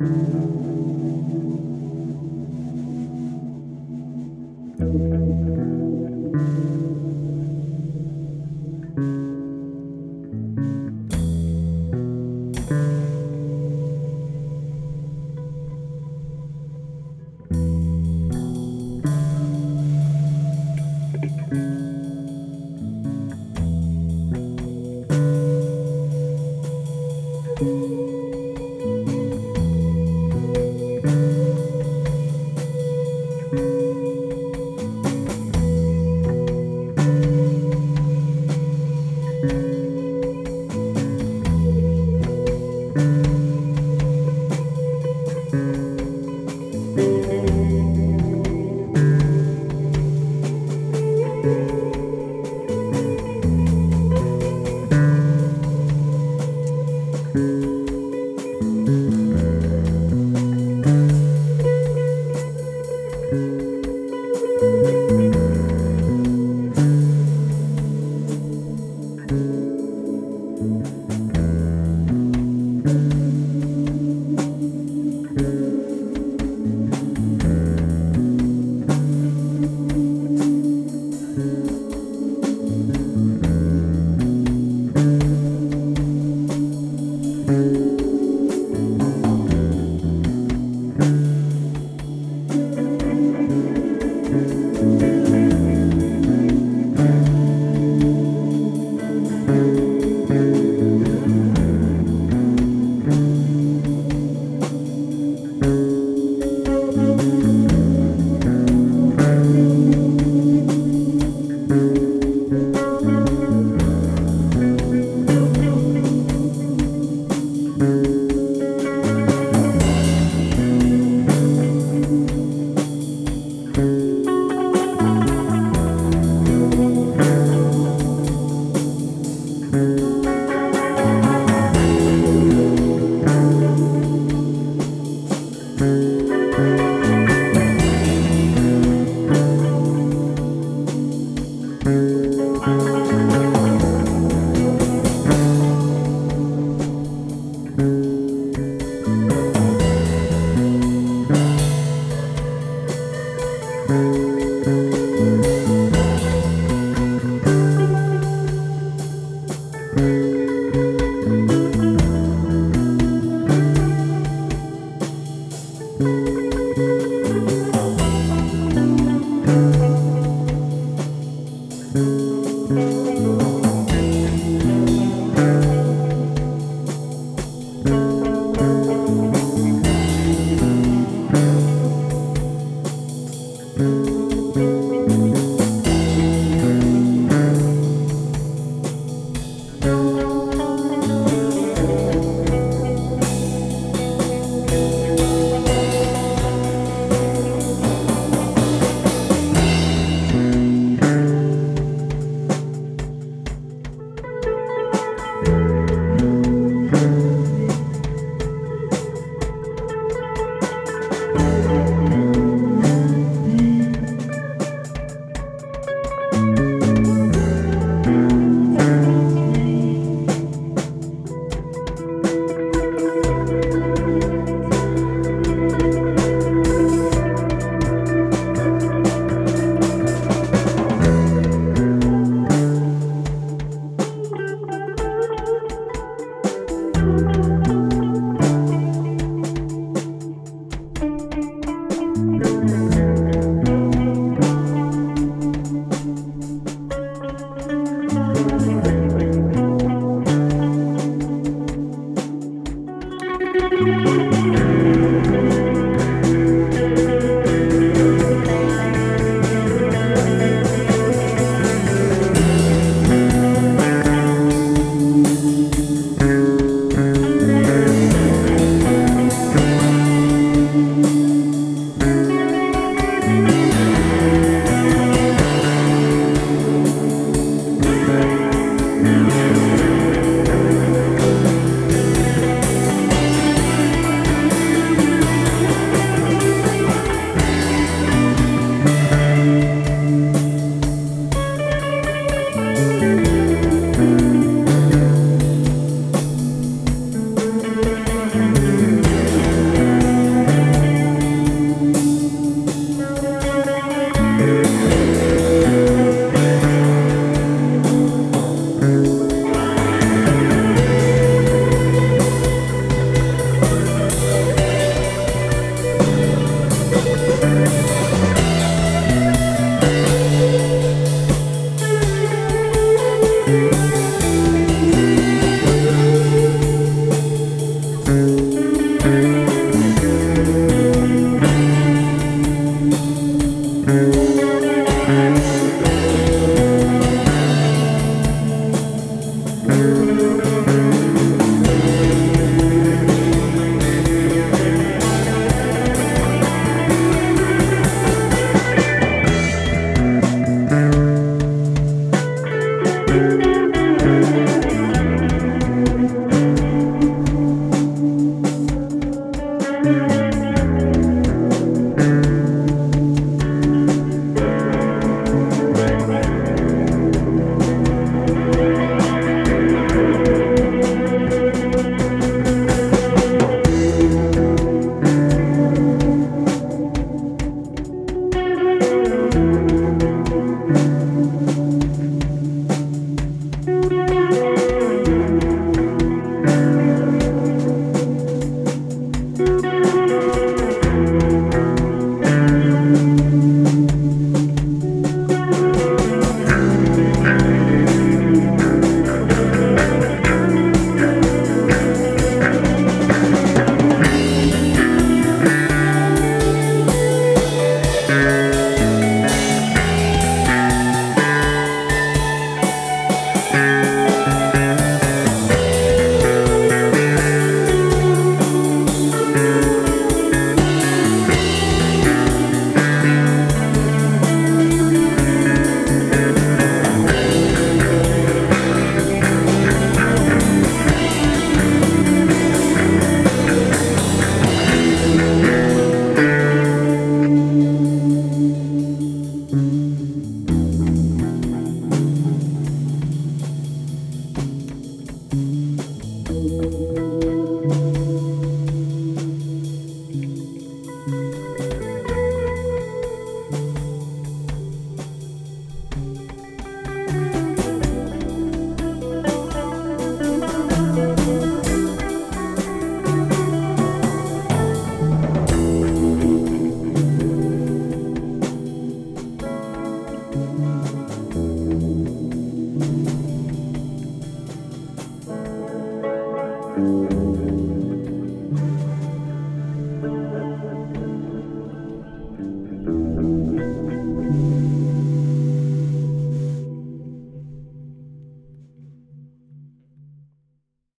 Música you. thank you.